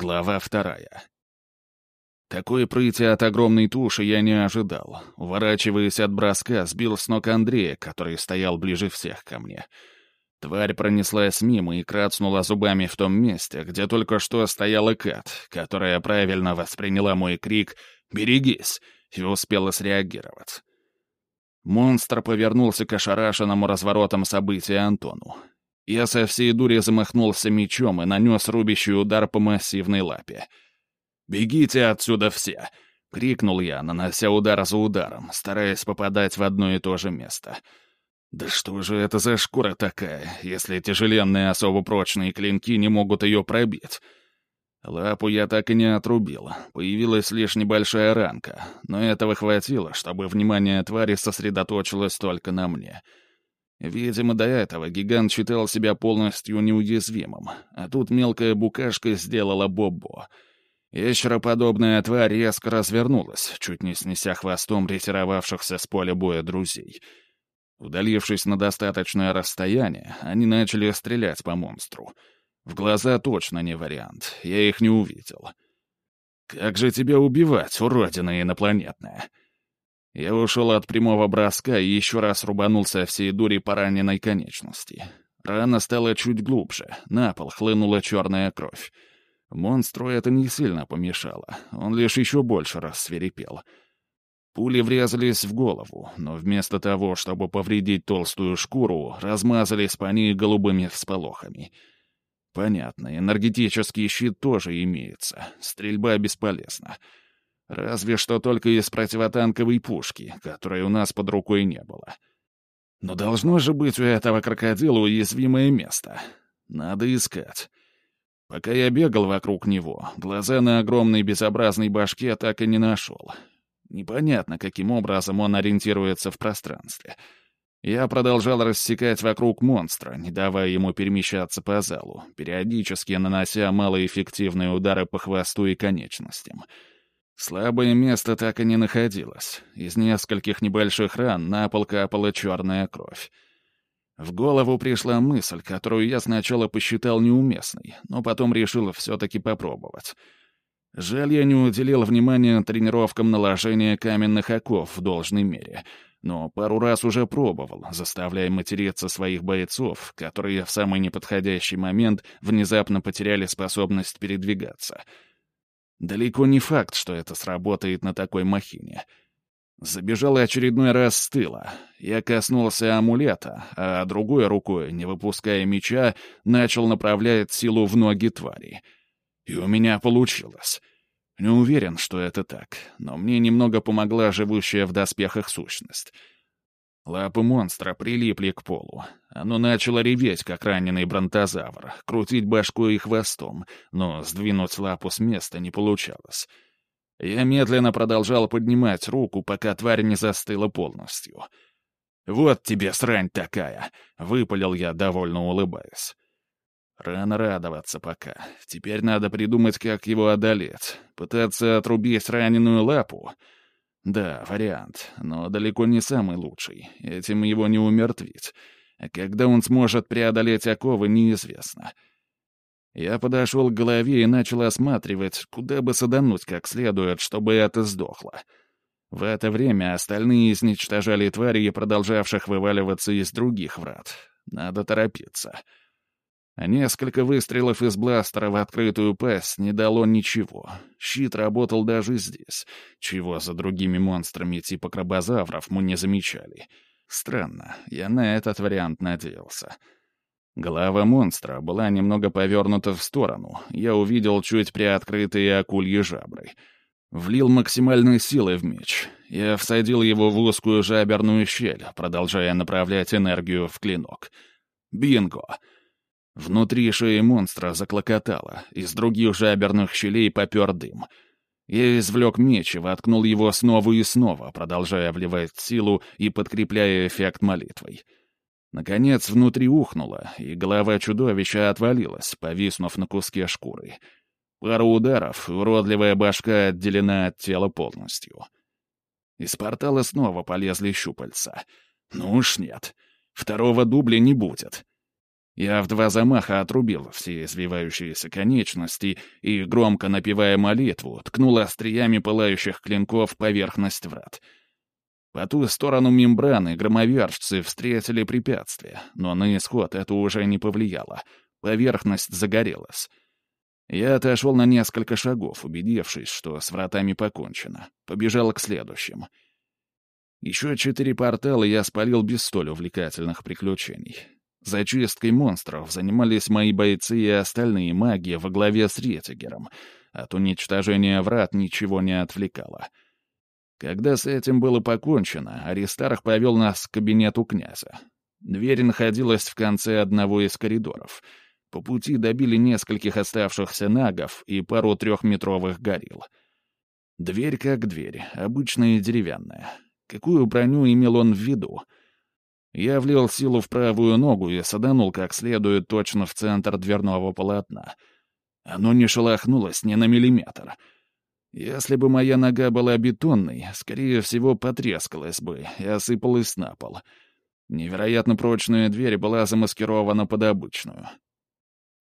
Глава вторая. Такой прыти от огромной туши я не ожидал. Уворачиваясь от броска, сбил с ног Андрея, который стоял ближе всех ко мне. Тварь пронеслась мимо и крацнула зубами в том месте, где только что стояла Кат, которая правильно восприняла мой крик «Берегись!» и успела среагировать. Монстр повернулся к ошарашенному разворотом события Антону. Я со всей дури замахнулся мечом и нанес рубящий удар по массивной лапе — «Бегите отсюда все!» — крикнул я, нанося удар за ударом, стараясь попадать в одно и то же место. «Да что же это за шкура такая, если тяжеленные особо прочные клинки не могут ее пробить?» Лапу я так и не отрубил. Появилась лишь небольшая ранка, но этого хватило, чтобы внимание твари сосредоточилось только на мне. Видимо, до этого гигант считал себя полностью неуязвимым, а тут мелкая букашка сделала бобо. Ящероподобная тварь резко развернулась, чуть не снеся хвостом ретировавшихся с поля боя друзей. Удалившись на достаточное расстояние, они начали стрелять по монстру. В глаза точно не вариант, я их не увидел. «Как же тебя убивать, уродина инопланетная?» Я ушел от прямого броска и еще раз рубанулся всей дури по раненой конечности. Рана стала чуть глубже, на пол хлынула черная кровь. Монстру это не сильно помешало, он лишь еще больше рассверепел. Пули врезались в голову, но вместо того, чтобы повредить толстую шкуру, размазались по ней голубыми всполохами. Понятно, энергетический щит тоже имеется, стрельба бесполезна. Разве что только из противотанковой пушки, которой у нас под рукой не было. Но должно же быть у этого крокодила уязвимое место. Надо искать. Пока я бегал вокруг него, глаза на огромной безобразной башке так и не нашел. Непонятно, каким образом он ориентируется в пространстве. Я продолжал рассекать вокруг монстра, не давая ему перемещаться по залу, периодически нанося малоэффективные удары по хвосту и конечностям. Слабое место так и не находилось. Из нескольких небольших ран на пол капала черная кровь. В голову пришла мысль, которую я сначала посчитал неуместной, но потом решил все-таки попробовать. Жаль, я не уделил внимания тренировкам наложения каменных оков в должной мере, но пару раз уже пробовал, заставляя материться своих бойцов, которые в самый неподходящий момент внезапно потеряли способность передвигаться. Далеко не факт, что это сработает на такой махине — Забежал очередной раз с тыла. Я коснулся амулета, а другой рукой, не выпуская меча, начал направлять силу в ноги твари. И у меня получилось. Не уверен, что это так, но мне немного помогла живущая в доспехах сущность. Лапы монстра прилипли к полу. Оно начало реветь, как раненый бронтозавр, крутить башкой и хвостом, но сдвинуть лапу с места не получалось. Я медленно продолжал поднимать руку, пока тварь не застыла полностью. «Вот тебе срань такая!» — выпалил я, довольно улыбаясь. Рано радоваться пока. Теперь надо придумать, как его одолеть. Пытаться отрубить раненую лапу? Да, вариант, но далеко не самый лучший. Этим его не умертвить. А когда он сможет преодолеть оковы, неизвестно. — я подошел к голове и начал осматривать, куда бы садануть как следует, чтобы это сдохло. В это время остальные изничтожали твари, продолжавших вываливаться из других врат. Надо торопиться. Несколько выстрелов из бластера в открытую пасть не дало ничего. Щит работал даже здесь, чего за другими монстрами типа крабозавров мы не замечали. Странно, я на этот вариант надеялся. — Голова монстра была немного повернута в сторону. Я увидел чуть приоткрытые акульи жабры. Влил максимальной силы в меч. Я всадил его в узкую жаберную щель, продолжая направлять энергию в клинок. Бинго! Внутри шеи монстра заклокотало. Из других жаберных щелей попер дым. Я извлек меч и воткнул его снова и снова, продолжая вливать силу и подкрепляя эффект молитвой. Наконец внутри ухнуло, и голова чудовища отвалилась, повиснув на куске шкуры. Пару ударов, уродливая башка отделена от тела полностью. Из портала снова полезли щупальца. Ну уж нет. Второго дубля не будет. Я в два замаха отрубил все извивающиеся конечности и, громко напевая молитву, ткнул остриями пылающих клинков поверхность врат. По ту сторону мембраны громовержцы встретили препятствие, но на исход это уже не повлияло. Поверхность загорелась. Я отошел на несколько шагов, убедившись, что с вратами покончено. Побежал к следующим. Еще четыре портала я спалил без столь увлекательных приключений. Зачисткой монстров занимались мои бойцы и остальные маги во главе с Ретигером. От уничтожения врат ничего не отвлекало. Когда с этим было покончено, Аристарх повел нас к кабинету князя. Дверь находилась в конце одного из коридоров. По пути добили нескольких оставшихся нагов и пару трехметровых горилл. Дверь как дверь, обычная деревянная. Какую броню имел он в виду — я влил силу в правую ногу и саданул как следует точно в центр дверного полотна. Оно не шелохнулось ни на миллиметр. Если бы моя нога была бетонной, скорее всего, потрескалась бы и осыпалась на пол. Невероятно прочная дверь была замаскирована под обычную.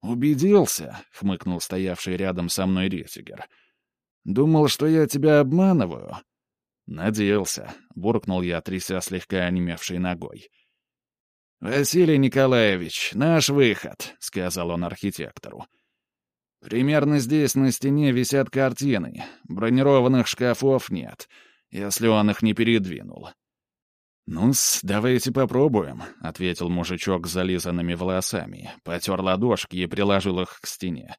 «Убедился?» — хмыкнул стоявший рядом со мной Ретигер. «Думал, что я тебя обманываю?» «Надеялся», — буркнул я, тряся слегка онемевшей ногой. «Василий Николаевич, наш выход», — сказал он архитектору. «Примерно здесь на стене висят картины. Бронированных шкафов нет, если он их не передвинул». «Ну-с, давайте попробуем», — ответил мужичок с зализанными волосами, потер ладошки и приложил их к стене.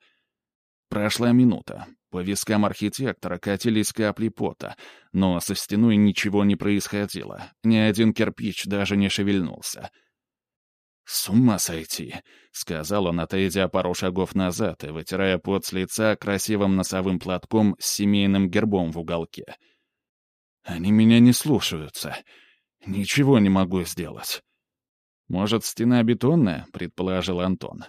Прошла минута. По вискам архитектора катились капли пота, но со стеной ничего не происходило. Ни один кирпич даже не шевельнулся. «С ума сойти», — сказал он, отойдя пару шагов назад и вытирая пот с лица красивым носовым платком с семейным гербом в уголке. «Они меня не слушаются. Ничего не могу сделать». «Может, стена бетонная?» — предположил Антон.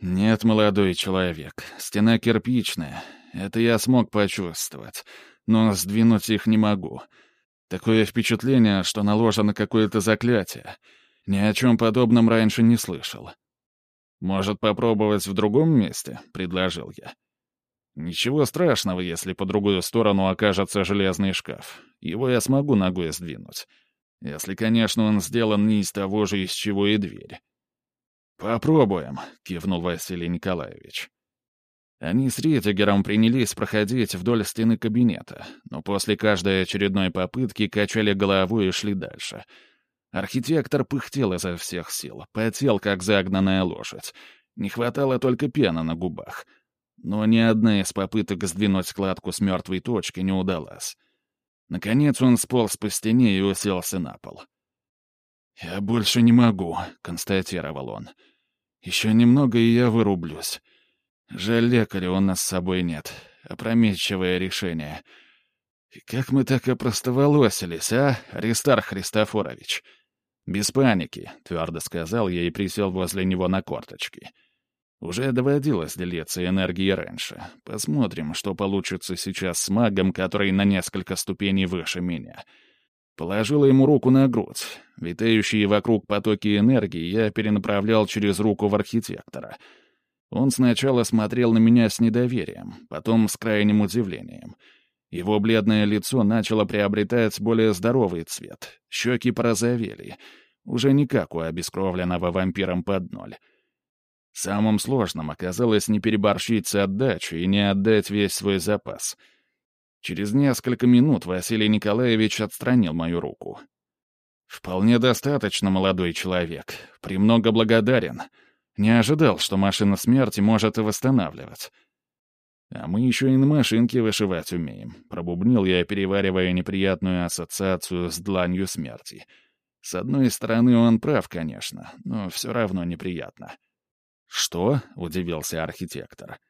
«Нет, молодой человек, стена кирпичная. Это я смог почувствовать. Но сдвинуть их не могу. Такое впечатление, что наложено какое-то заклятие. Ни о чем подобном раньше не слышал. «Может, попробовать в другом месте?» — предложил я. «Ничего страшного, если по другую сторону окажется железный шкаф. Его я смогу ногой сдвинуть. Если, конечно, он сделан не из того же, из чего и дверь». «Попробуем», — кивнул Василий Николаевич. Они с Ретигером принялись проходить вдоль стены кабинета, но после каждой очередной попытки качали головой и шли дальше. Архитектор пыхтел изо всех сил, потел, как загнанная лошадь. Не хватало только пены на губах. Но ни одна из попыток сдвинуть складку с мертвой точки не удалась. Наконец он сполз по стене и уселся на пол. «Я больше не могу», — констатировал он. «Еще немного, и я вырублюсь. Жаль, лекаря у нас с собой нет. Опрометчивое решение. И как мы так опростоволосились, а, Аристар Христофорович?» «Без паники», — твердо сказал я и присел возле него на корточки. Уже доводилось делиться энергией раньше. Посмотрим, что получится сейчас с магом, который на несколько ступеней выше меня. Положила ему руку на грудь. Витающие вокруг потоки энергии я перенаправлял через руку в архитектора. Он сначала смотрел на меня с недоверием, потом с крайним удивлением. Его бледное лицо начало приобретать более здоровый цвет. Щеки порозовели. Уже не как у обескровленного вампиром под ноль. Самым сложным оказалось не переборщить с отдачей и не отдать весь свой запас — Через несколько минут Василий Николаевич отстранил мою руку. «Вполне достаточно, молодой человек. Премного благодарен. Не ожидал, что машина смерти может восстанавливать». «А мы еще и на машинке вышивать умеем», — пробубнил я, переваривая неприятную ассоциацию с дланью смерти. С одной стороны, он прав, конечно, но все равно неприятно. «Что?» — удивился архитектор.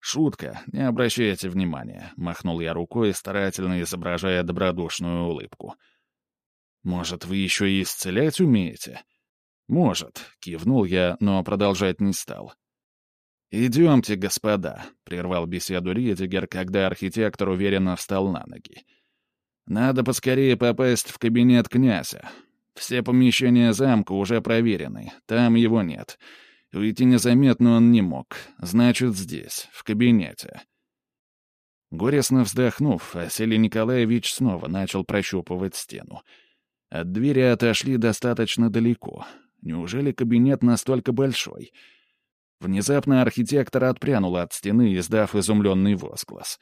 «Шутка, не обращайте внимания», — махнул я рукой, старательно изображая добродушную улыбку. «Может, вы еще и исцелять умеете?» «Может», — кивнул я, но продолжать не стал. «Идемте, господа», — прервал беседу Ридигер, когда архитектор уверенно встал на ноги. «Надо поскорее попасть в кабинет князя. Все помещения замка уже проверены, там его нет. Уйти незаметно он не мог. Значит, здесь, в кабинете. Горестно вздохнув, Василий Николаевич снова начал прощупывать стену. От двери отошли достаточно далеко. Неужели кабинет настолько большой? Внезапно архитектор отпрянул от стены, издав изумленный возглас.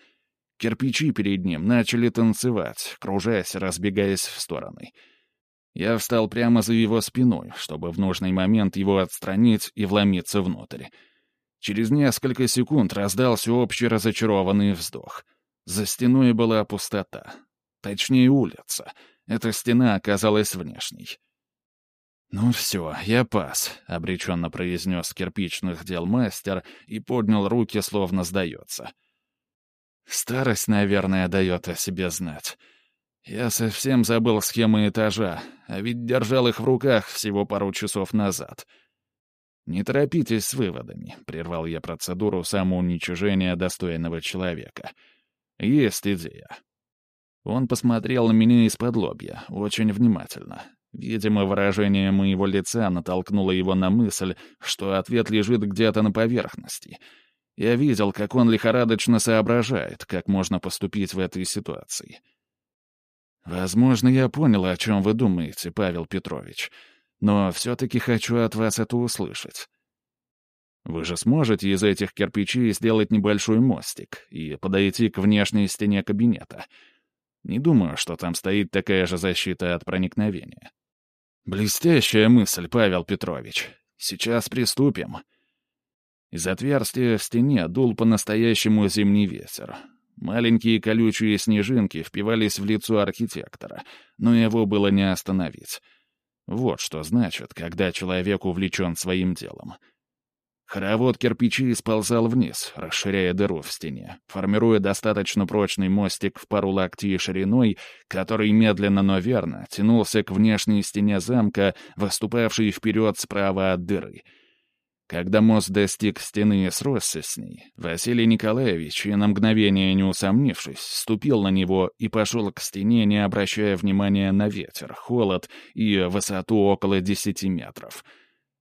Кирпичи перед ним начали танцевать, кружась, разбегаясь в стороны. Я встал прямо за его спиной, чтобы в нужный момент его отстранить и вломиться внутрь. Через несколько секунд раздался общий разочарованный вздох. За стеной была пустота. Точнее, улица. Эта стена оказалась внешней. «Ну все, я пас», — обреченно произнес кирпичных дел мастер и поднял руки, словно сдается. «Старость, наверное, дает о себе знать. Я совсем забыл схемы этажа, а ведь держал их в руках всего пару часов назад». «Не торопитесь с выводами», — прервал я процедуру самоуничижения достойного человека. «Есть идея». Он посмотрел на меня из-под лобья, очень внимательно. Видимо, выражение моего лица натолкнуло его на мысль, что ответ лежит где-то на поверхности. Я видел, как он лихорадочно соображает, как можно поступить в этой ситуации. «Возможно, я понял, о чем вы думаете, Павел Петрович, но все-таки хочу от вас это услышать». Вы же сможете из этих кирпичей сделать небольшой мостик и подойти к внешней стене кабинета — не думаю, что там стоит такая же защита от проникновения. Блестящая мысль, Павел Петрович. Сейчас приступим. Из отверстия в стене дул по-настоящему зимний ветер. Маленькие колючие снежинки впивались в лицо архитектора, но его было не остановить. Вот что значит, когда человек увлечен своим делом — Хоровод кирпичей сползал вниз, расширяя дыру в стене, формируя достаточно прочный мостик в пару локтей шириной, который медленно, но верно тянулся к внешней стене замка, выступавшей вперед справа от дыры. Когда мост достиг стены и сросся с ней, Василий Николаевич, и на мгновение не усомнившись, ступил на него и пошел к стене, не обращая внимания на ветер, холод и высоту около десяти метров —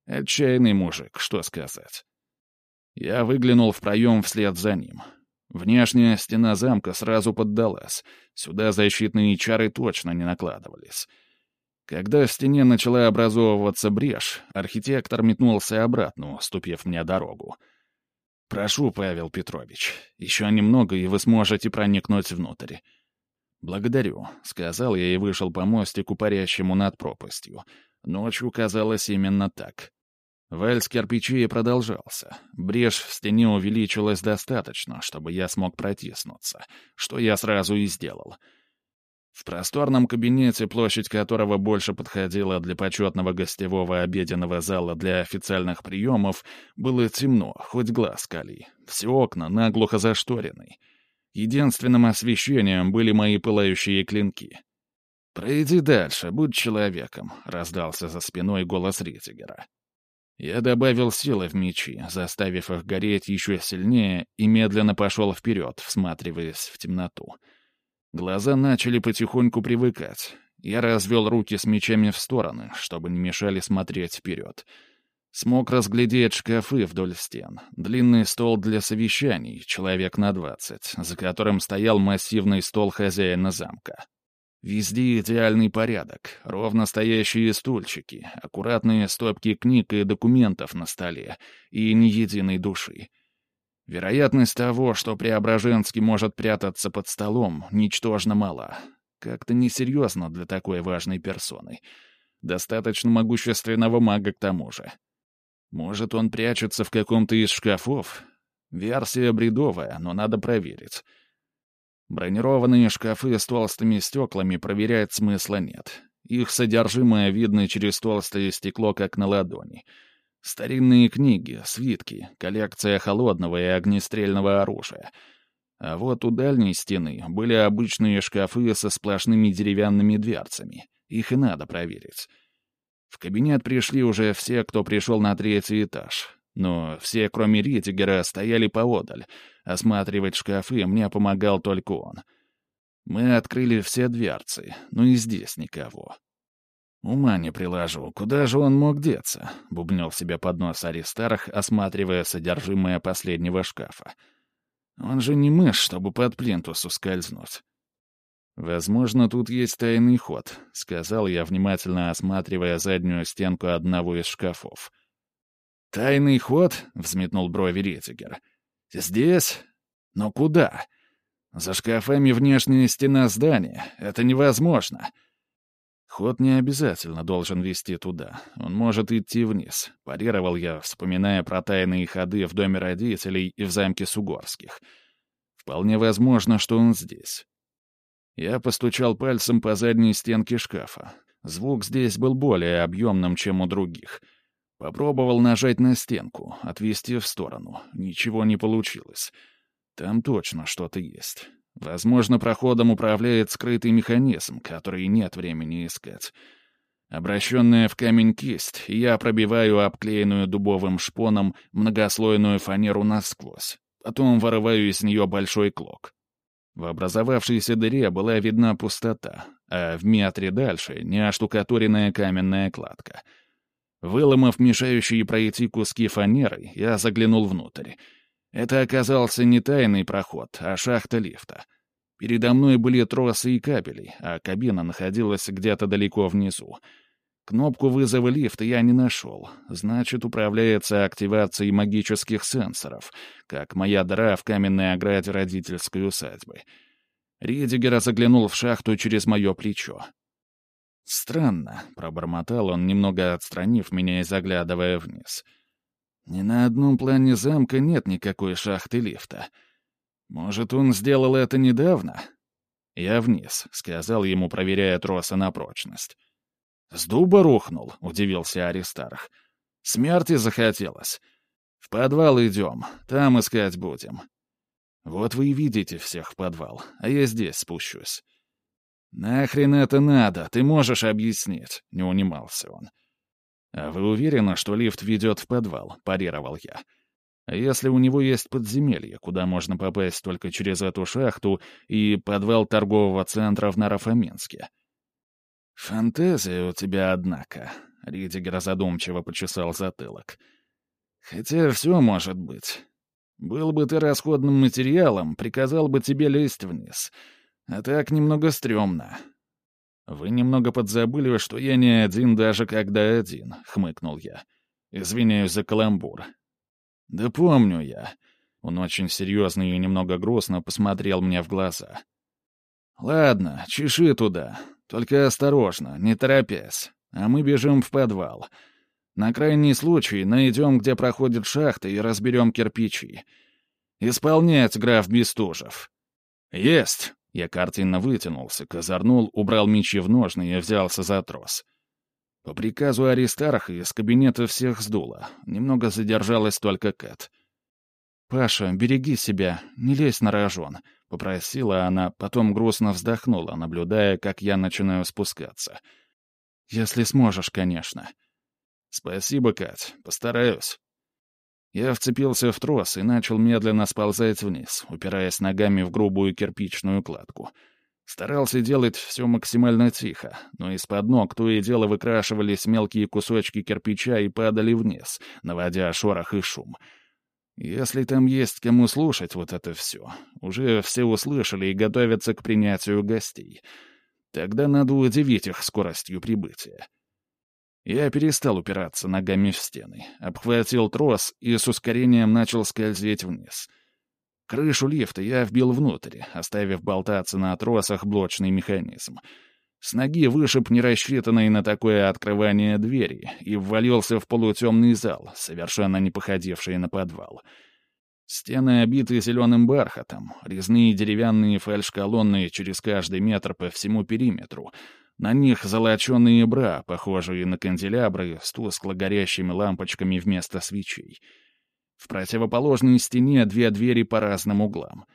Отчаянный мужик, что сказать. Я выглянул в проем вслед за ним. Внешняя стена замка сразу поддалась. Сюда защитные чары точно не накладывались. Когда в стене начала образовываться брешь, архитектор метнулся обратно, уступив мне дорогу. «Прошу, Павел Петрович, еще немного, и вы сможете проникнуть внутрь». «Благодарю», — сказал я и вышел по мостику, парящему над пропастью. Ночью казалось именно так. Вальс кирпичей продолжался. Брешь в стене увеличилась достаточно, чтобы я смог протиснуться, что я сразу и сделал. В просторном кабинете, площадь которого больше подходила для почетного гостевого обеденного зала для официальных приемов, было темно, хоть глаз кали. Все окна наглухо зашторены. Единственным освещением были мои пылающие клинки. «Пройди дальше, будь человеком», — раздался за спиной голос Ритигера. Я добавил силы в мечи, заставив их гореть еще сильнее, и медленно пошел вперед, всматриваясь в темноту. Глаза начали потихоньку привыкать. Я развел руки с мечами в стороны, чтобы не мешали смотреть вперед. Смог разглядеть шкафы вдоль стен, длинный стол для совещаний, человек на двадцать, за которым стоял массивный стол хозяина замка. Везде идеальный порядок, ровно стоящие стульчики, аккуратные стопки книг и документов на столе, и ни единой души. Вероятность того, что Преображенский может прятаться под столом, ничтожно мала. Как-то несерьезно для такой важной персоны. Достаточно могущественного мага к тому же. Может, он прячется в каком-то из шкафов? Версия бредовая, но надо проверить. Бронированные шкафы с толстыми стеклами проверять смысла нет. Их содержимое видно через толстое стекло, как на ладони. Старинные книги, свитки, коллекция холодного и огнестрельного оружия. А вот у дальней стены были обычные шкафы со сплошными деревянными дверцами. Их и надо проверить. В кабинет пришли уже все, кто пришел на третий этаж. Но все, кроме Ритигера, стояли поодаль. Осматривать шкафы мне помогал только он. Мы открыли все дверцы, но и здесь никого. «Ума не приложу. Куда же он мог деться?» — бубнил себе под нос Аристарх, осматривая содержимое последнего шкафа. «Он же не мышь, чтобы под плинтус ускользнуть». «Возможно, тут есть тайный ход», — сказал я, внимательно осматривая заднюю стенку одного из шкафов. «Тайный ход?» — взметнул брови Ретигер. «Здесь? Но куда? За шкафами внешняя стена здания. Это невозможно». Ход не обязательно должен вести туда. Он может идти вниз. Парировал я, вспоминая про тайные ходы в доме родителей и в замке Сугорских. Вполне возможно, что он здесь. Я постучал пальцем по задней стенке шкафа. Звук здесь был более объемным, чем у других. Попробовал нажать на стенку, отвести в сторону. Ничего не получилось. Там точно что-то есть. Возможно, проходом управляет скрытый механизм, который нет времени искать. Обращенная в камень кисть, я пробиваю обклеенную дубовым шпоном многослойную фанеру насквозь. Потом вырываю из нее большой клок. В образовавшейся дыре была видна пустота, а в метре дальше — неоштукатуренная каменная кладка. Выломав мешающие пройти куски фанеры, я заглянул внутрь — это оказался не тайный проход, а шахта лифта. Передо мной были тросы и кабели, а кабина находилась где-то далеко внизу. Кнопку вызова лифта я не нашел. Значит, управляется активацией магических сенсоров, как моя дыра в каменной ограде родительской усадьбы. Ридигер заглянул в шахту через мое плечо. «Странно», — пробормотал он, немного отстранив меня и заглядывая вниз. Ни на одном плане замка нет никакой шахты лифта. Может, он сделал это недавно? Я вниз, — сказал ему, проверяя троса на прочность. «С дуба рухнул», — удивился Аристарх. «Смерти захотелось. В подвал идем, там искать будем». «Вот вы и видите всех в подвал, а я здесь спущусь». «Нахрен это надо, ты можешь объяснить?» — не унимался он. «А вы уверены, что лифт ведет в подвал?» — парировал я. «А если у него есть подземелье, куда можно попасть только через эту шахту и подвал торгового центра в Нарафаминске?» «Фантазия у тебя, однако», — Ридигер задумчиво почесал затылок. «Хотя все может быть. Был бы ты расходным материалом, приказал бы тебе лезть вниз. А так немного стрёмно. «Вы немного подзабыли, что я не один даже когда один», — хмыкнул я. «Извиняюсь за каламбур». «Да помню я». Он очень серьезно и немного грустно посмотрел мне в глаза. «Ладно, чеши туда. Только осторожно, не торопясь. А мы бежим в подвал. На крайний случай найдем, где проходит шахта, и разберем кирпичи. Исполнять, граф Бестужев». «Есть!» Я картинно вытянулся, козырнул, убрал мечи в ножны и взялся за трос. По приказу Аристарха из кабинета всех сдуло. Немного задержалась только Кэт. «Паша, береги себя, не лезь на рожон», — попросила она, потом грустно вздохнула, наблюдая, как я начинаю спускаться. «Если сможешь, конечно». «Спасибо, Кать, постараюсь». Я вцепился в трос и начал медленно сползать вниз, упираясь ногами в грубую кирпичную кладку. Старался делать все максимально тихо, но из-под ног то и дело выкрашивались мелкие кусочки кирпича и падали вниз, наводя шорох и шум. Если там есть кому слушать вот это все, уже все услышали и готовятся к принятию гостей. Тогда надо удивить их скоростью прибытия. Я перестал упираться ногами в стены, обхватил трос и с ускорением начал скользить вниз. Крышу лифта я вбил внутрь, оставив болтаться на тросах блочный механизм. С ноги вышиб нерассчитанный на такое открывание двери и ввалился в полутемный зал, совершенно не походивший на подвал. Стены обиты зеленым бархатом, резные деревянные фальш-колонны через каждый метр по всему периметру — на них золоченые бра, похожие на канделябры с тускло горящими лампочками вместо свечей. В противоположной стене две двери по разным углам.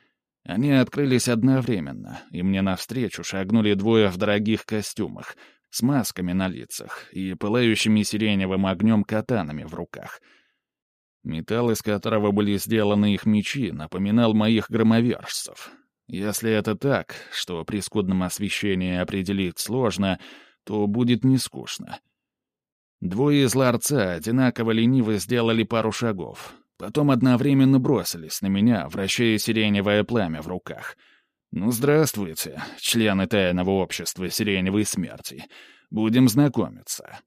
Они открылись одновременно, и мне навстречу шагнули двое в дорогих костюмах, с масками на лицах и пылающими сиреневым огнем катанами в руках. Металл, из которого были сделаны их мечи, напоминал моих громовержцев, если это так, что при скудном освещении определить сложно, то будет не скучно. Двое из ларца одинаково лениво сделали пару шагов. Потом одновременно бросились на меня, вращая сиреневое пламя в руках. «Ну, здравствуйте, члены тайного общества Сиреневой Смерти. Будем знакомиться».